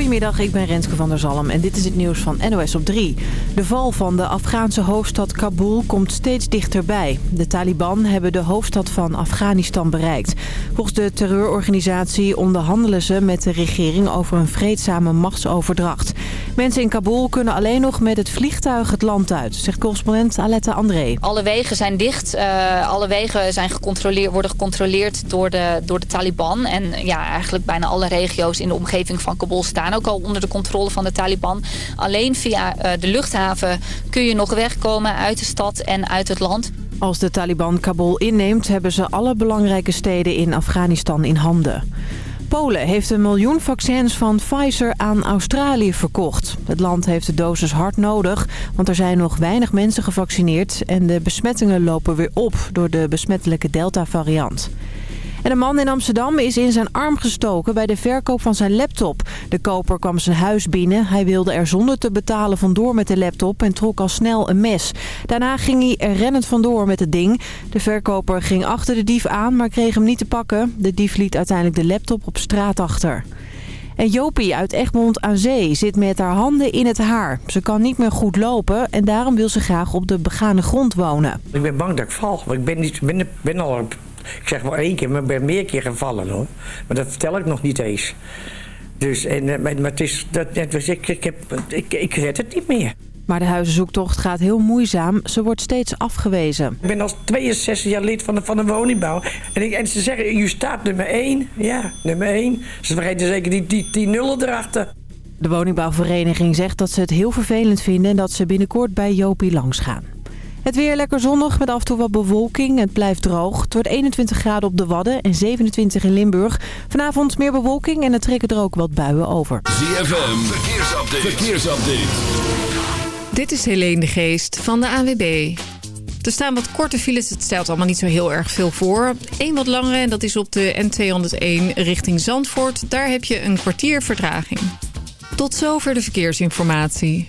Goedemiddag, ik ben Renske van der Zalm en dit is het nieuws van NOS op 3. De val van de Afghaanse hoofdstad Kabul komt steeds dichterbij. De Taliban hebben de hoofdstad van Afghanistan bereikt. Volgens de terreurorganisatie onderhandelen ze met de regering over een vreedzame machtsoverdracht. Mensen in Kabul kunnen alleen nog met het vliegtuig het land uit, zegt correspondent Aletta André. Alle wegen zijn dicht, uh, alle wegen zijn gecontroleerd, worden gecontroleerd door de, door de Taliban. En ja, eigenlijk bijna alle regio's in de omgeving van Kabul staan ook al onder de controle van de Taliban. Alleen via uh, de luchthaven kun je nog wegkomen uit de stad en uit het land. Als de Taliban Kabul inneemt, hebben ze alle belangrijke steden in Afghanistan in handen. Polen heeft een miljoen vaccins van Pfizer aan Australië verkocht. Het land heeft de dosis hard nodig, want er zijn nog weinig mensen gevaccineerd... en de besmettingen lopen weer op door de besmettelijke Delta-variant. En een man in Amsterdam is in zijn arm gestoken bij de verkoop van zijn laptop. De koper kwam zijn huis binnen. Hij wilde er zonder te betalen vandoor met de laptop en trok al snel een mes. Daarna ging hij er rennend vandoor met het ding. De verkoper ging achter de dief aan, maar kreeg hem niet te pakken. De dief liet uiteindelijk de laptop op straat achter. En Jopie uit Egmond aan Zee zit met haar handen in het haar. Ze kan niet meer goed lopen en daarom wil ze graag op de begane grond wonen. Ik ben bang dat ik val, want ik ben, niet, ben, ben al ik zeg wel één keer, maar ik ben meer keer gevallen hoor. Maar dat vertel ik nog niet eens. Dus, en, eh, maar, het is, dat, net was ik, ik, heb, ik, ik red het niet meer. Maar de huizenzoektocht gaat heel moeizaam. Ze wordt steeds afgewezen. Ik ben al 62 jaar lid van de, van de woningbouw. En, ik, en ze zeggen, u staat nummer 1. Ja, nummer 1. Ze vergeten zeker die, die, die nullen erachter. De woningbouwvereniging zegt dat ze het heel vervelend vinden... en dat ze binnenkort bij Jopie langs gaan. Het weer lekker zonnig met af en toe wat bewolking. Het blijft droog. Het wordt 21 graden op de Wadden en 27 in Limburg. Vanavond meer bewolking en er trekken er ook wat buien over. ZFM, verkeersupdate. verkeersupdate. Dit is Helene de Geest van de AWB. Er staan wat korte files, het stelt allemaal niet zo heel erg veel voor. Eén wat langere en dat is op de N201 richting Zandvoort. Daar heb je een kwartier vertraging. Tot zover de verkeersinformatie.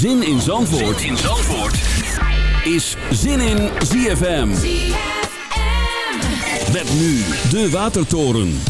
Zin in Zandvoort, zin in Zandvoort. is Zin in ZFM. ZFM. Met nu de Watertoren.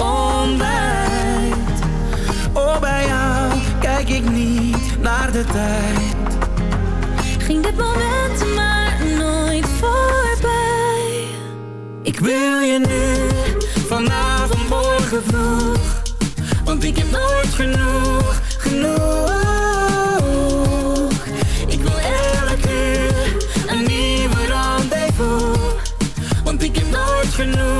ontbijt. Oh, bij jou kijk ik niet naar de tijd. Ging dit moment maar nooit voorbij. Ik wil je nu, vanavond, morgen vroeg. Want ik heb nooit genoeg, genoeg. Ik wil elke uur een nieuwe rendezvous. Want ik heb nooit genoeg.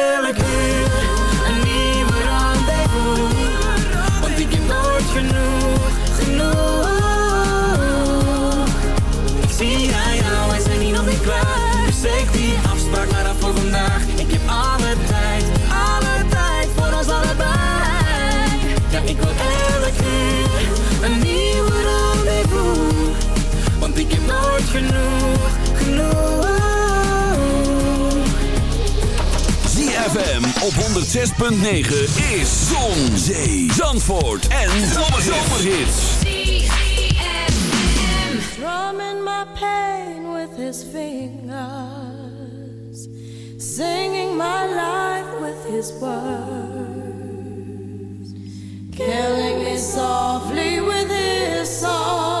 op 106.9 is Zon, Zee, Zandvoort en Zomerhits. Drumming my pain with his fingers, singing my life with his words, killing me softly with his song,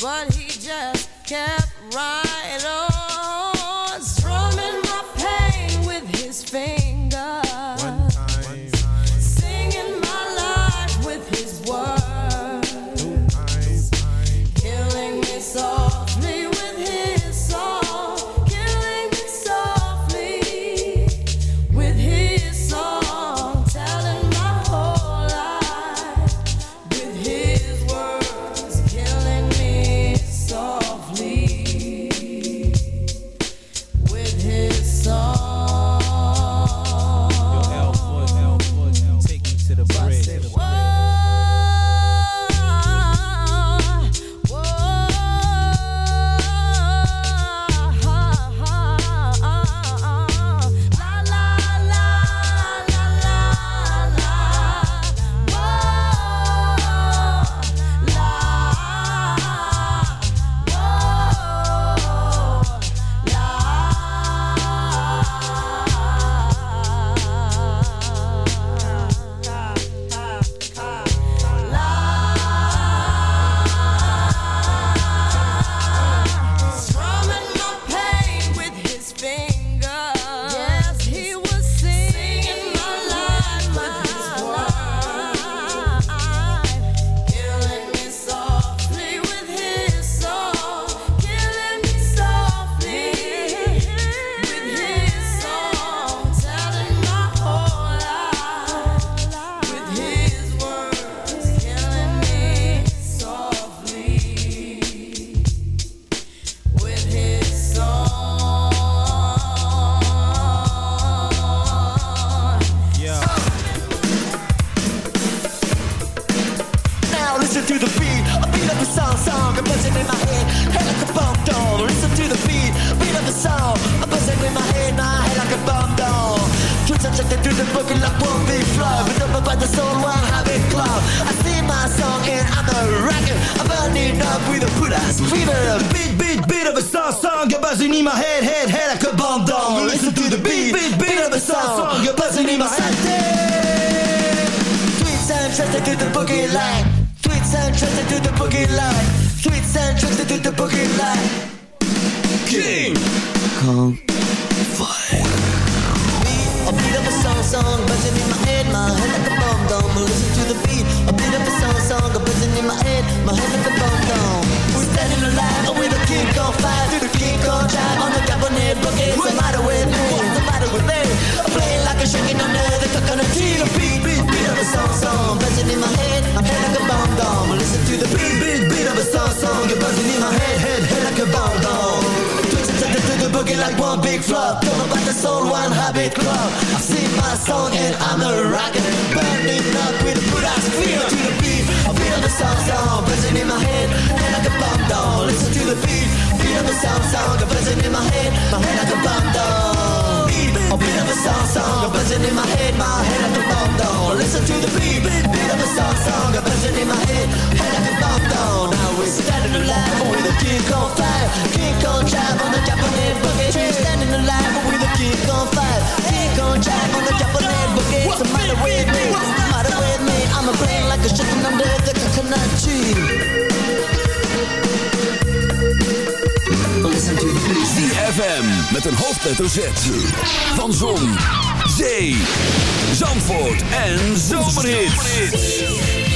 but he just kept right on, buzzing in my head, my head the bomb down. Listen to the beat, beat, of a song, in my head, head down. Now we're standing alive with a kick on fire, kick on on the Japanese boogie. We're standing alive with a kick on fire, kick on on the Japanese. What's the matter with me? What's with me? I'm a brain like a under the coconut tree. Listen to the. FM met een hoofdletter Z van zon. Zee, en Zomerhits.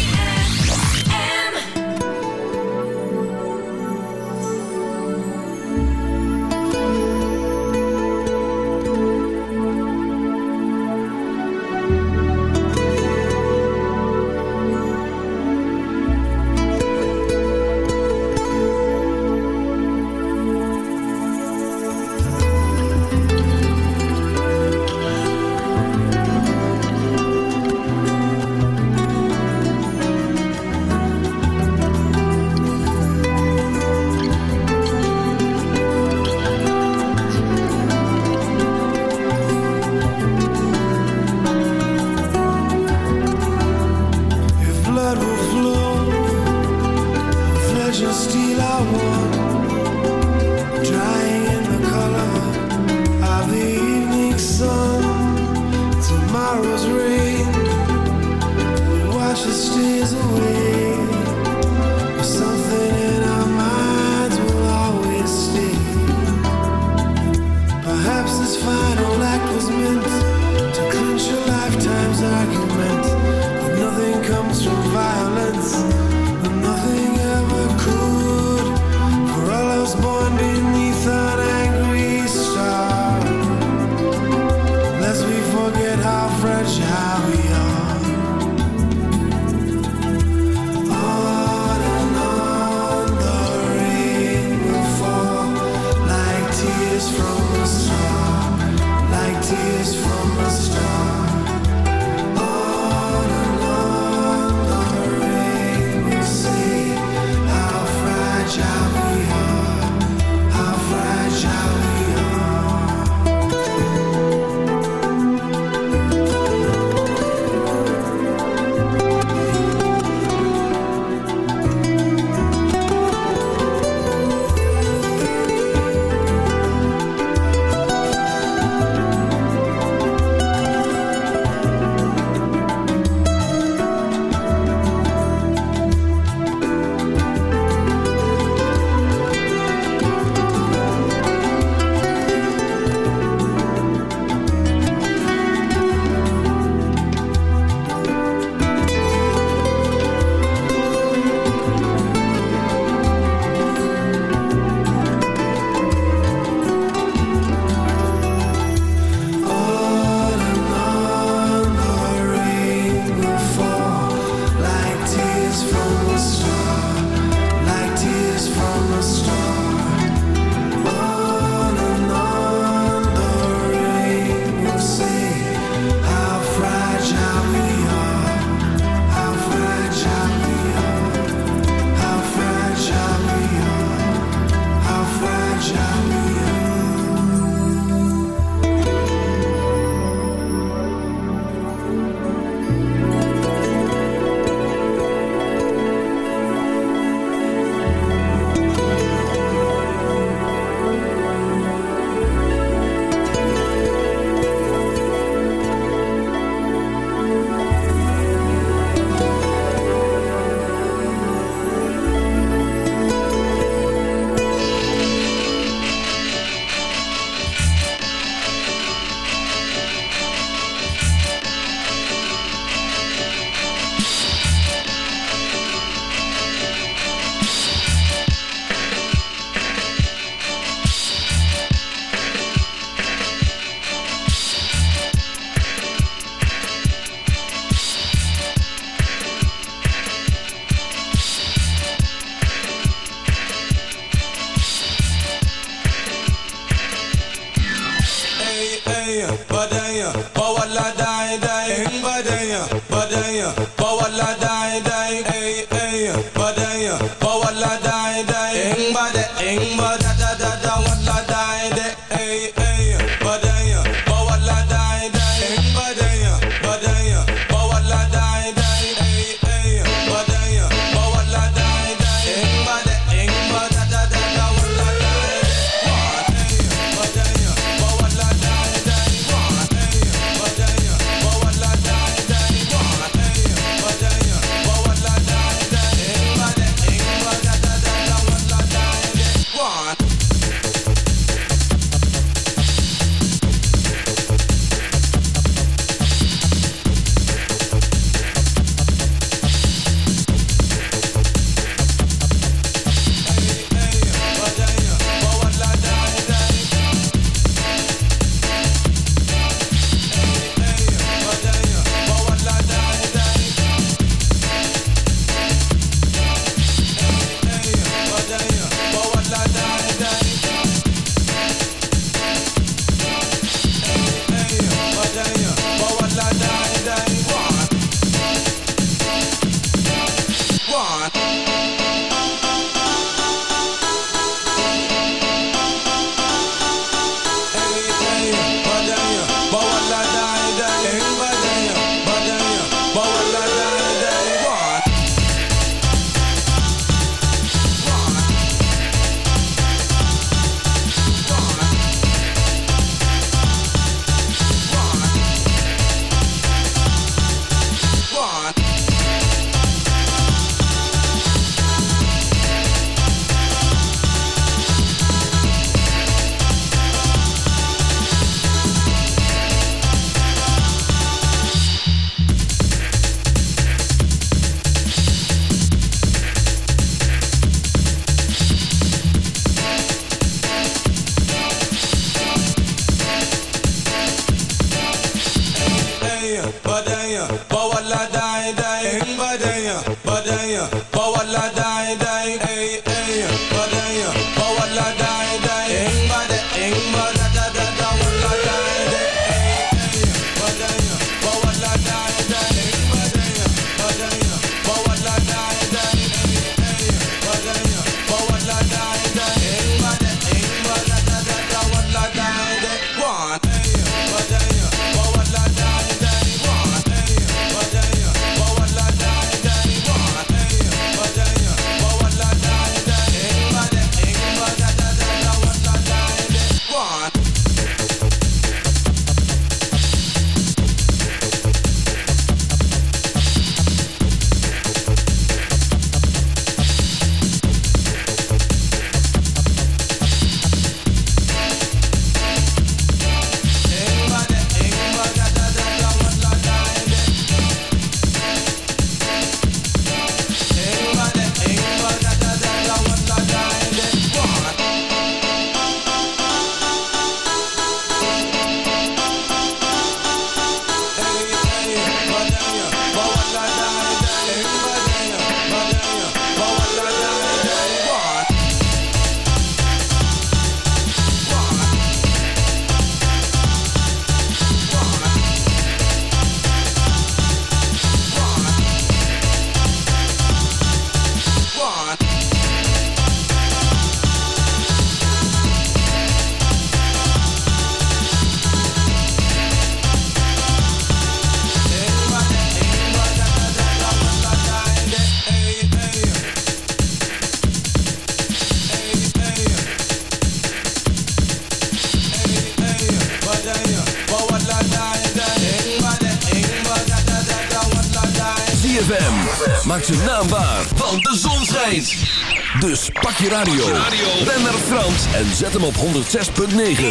radio. Ben naar Frans en zet hem op 106.9.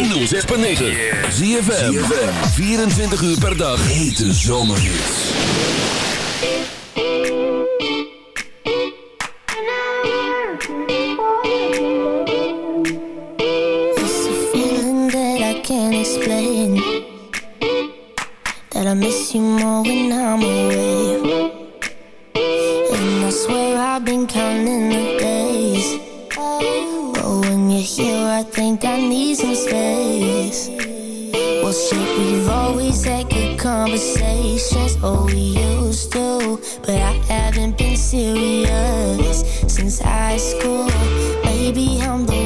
106.9. Zie je 24 uur per dag. Hete zomerhits. It's a feeling that I can't explain. That I miss you more when I'm away. And I swear I've been counting with I think I need some space. Well, shit, we've always had good conversations. Oh, we used to, but I haven't been serious since high school. Maybe I'm the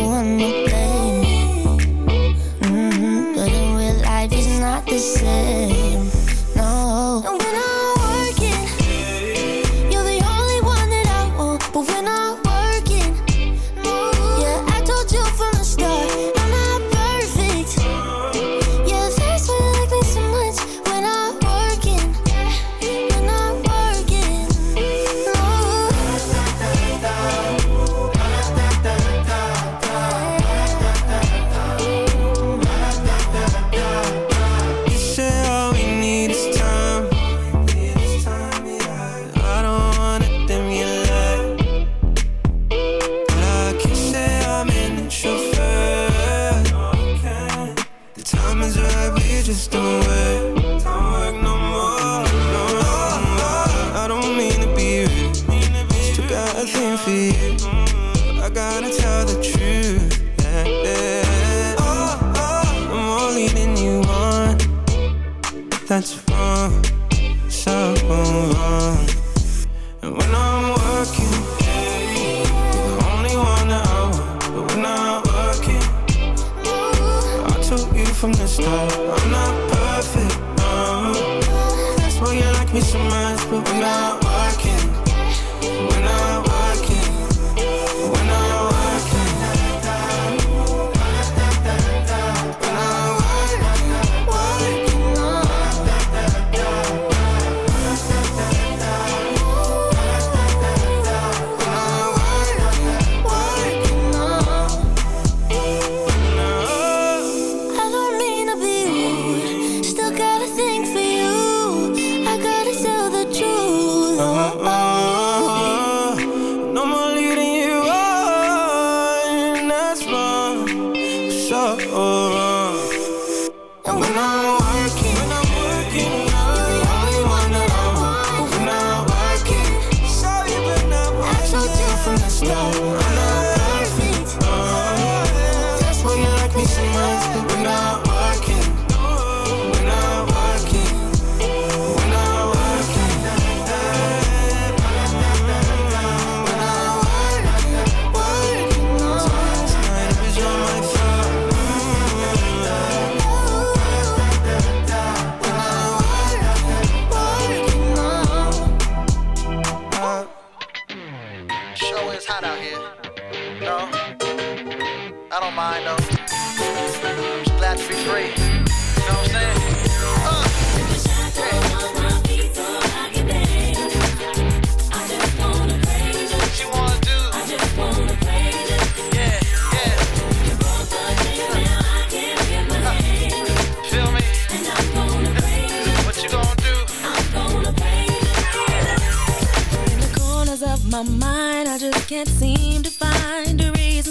me some minds, but we're not working.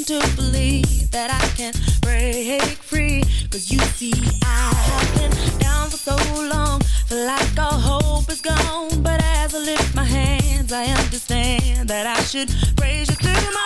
to believe that I can break free. Cause you see, I have been down for so long, feel like all hope is gone. But as I lift my hands, I understand that I should praise you through my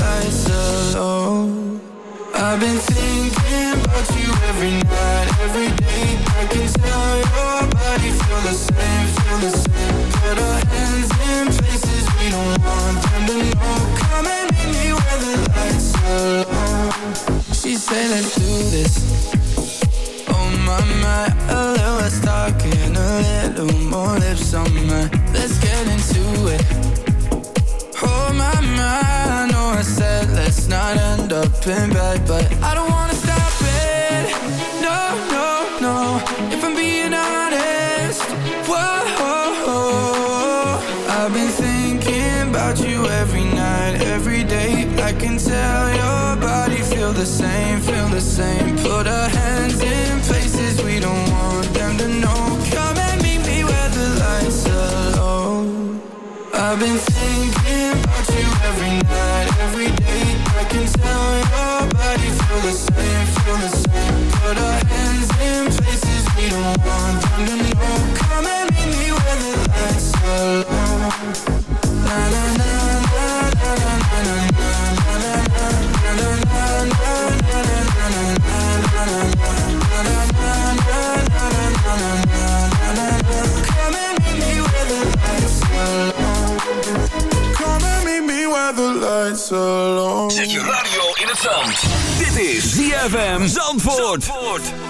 lights oh, are low I've been thinking about you every night, every day. and back But I don't wanna stop it. No, no, no If I'm being honest. Whoa I've been thinking about you every night Every day. I can tell your body feel the same Feel the same. Put our hands in ZFM Zandvoort.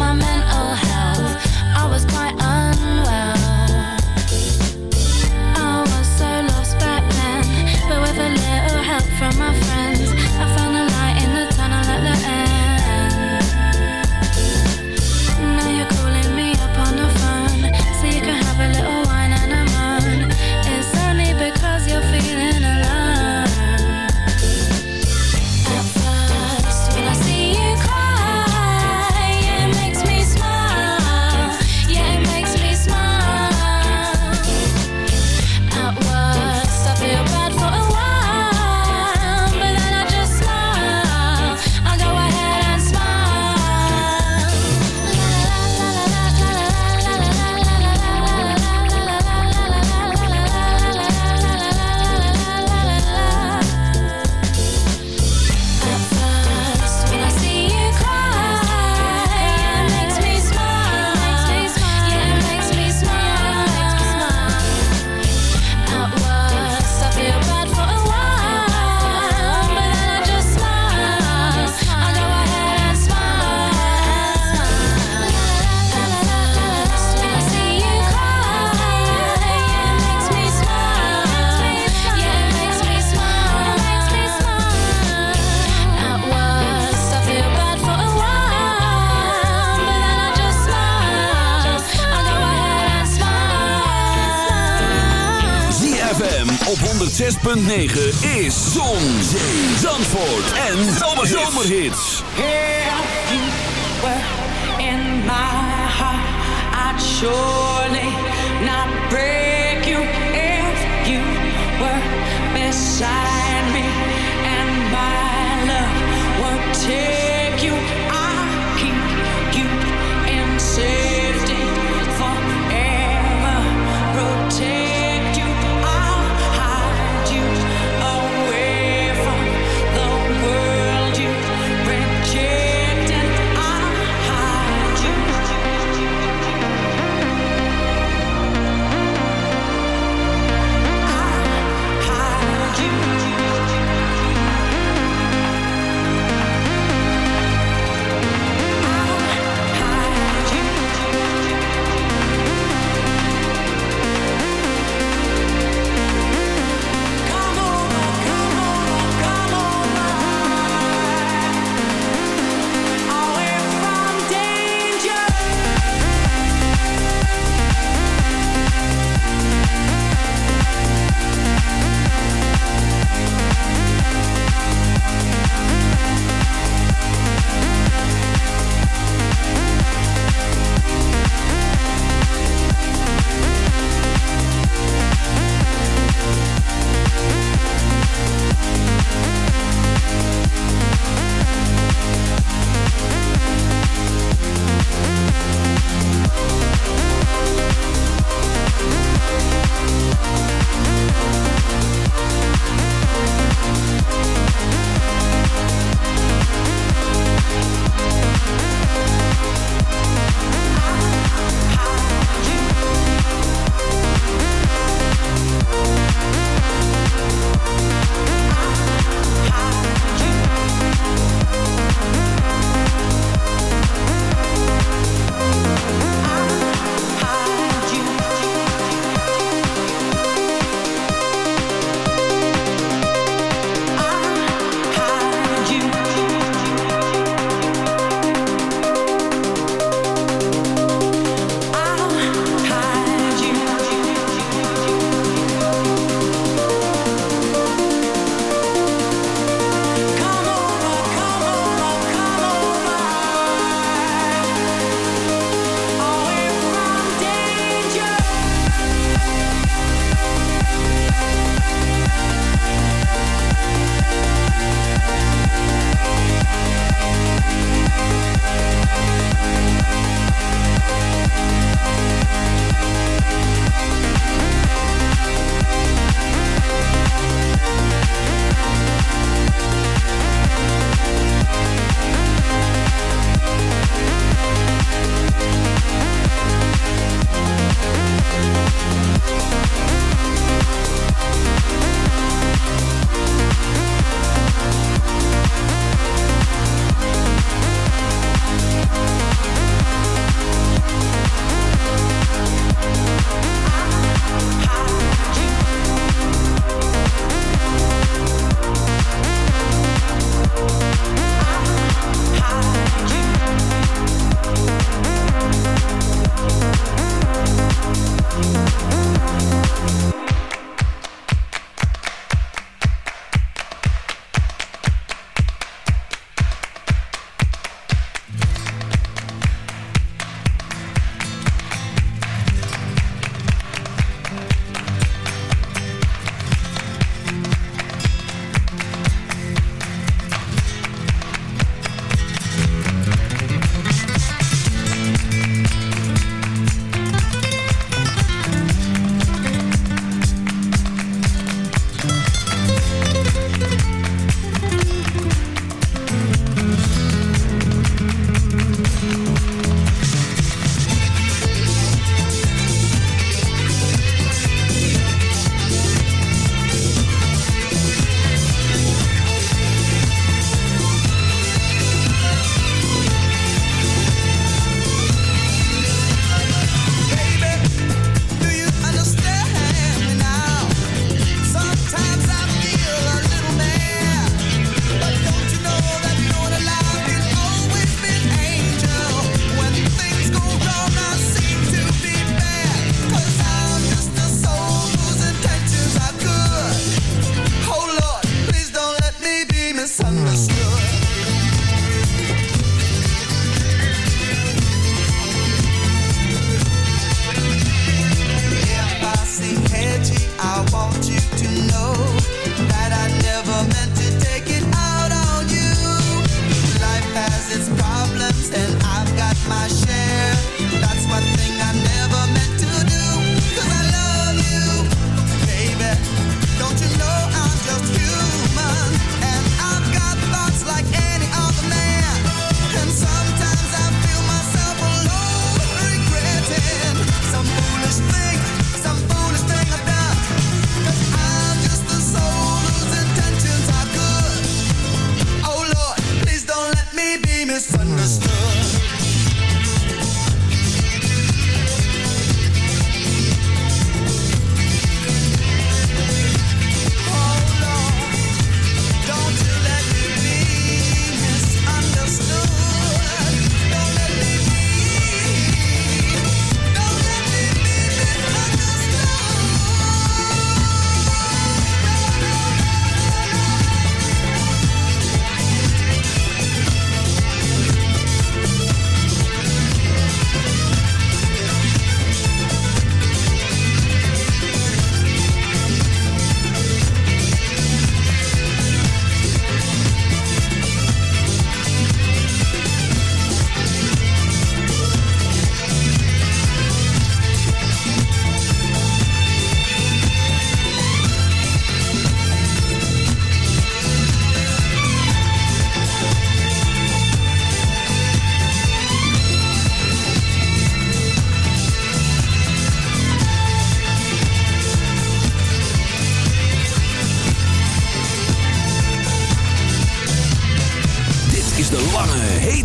my mental health. I was quite unwell. is Zon, Zandvoort en Zomerhits. In my heart, I'd surely not break you if you were beside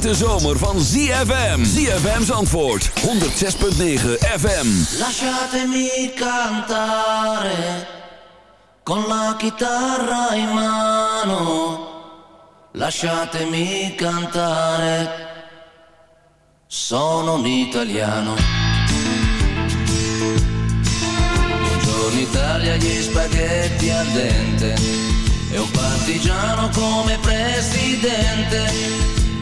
hete zomer van ZFM. ZFM's antwoord, 106.9 FM. Lasciatemi cantare con la chitarra in mano. Lasciatemi cantare. Sono un italiano. Buongiorno Italia, gli spaghetti al dente. E un partigiano come presidente.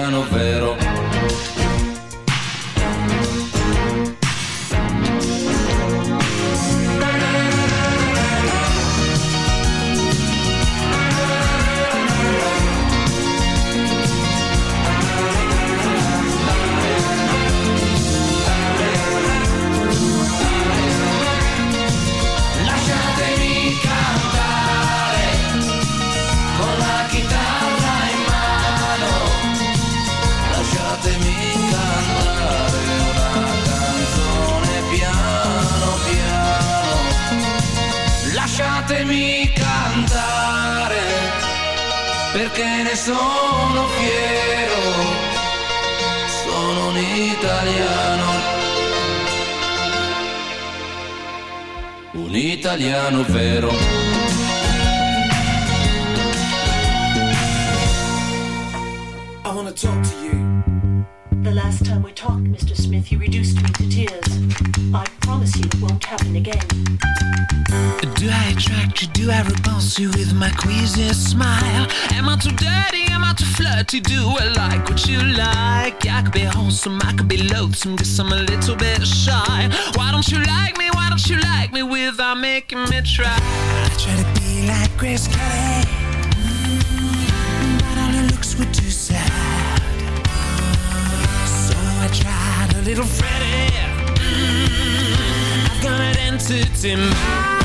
italiano loathsome, guess I'm a little bit shy. Why don't you like me? Why don't you like me without making me try? I try to be like Grace Kelly, mm, but all her looks were too sad. So I tried a little Freddie. Mm, I've got an entity mind.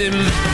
in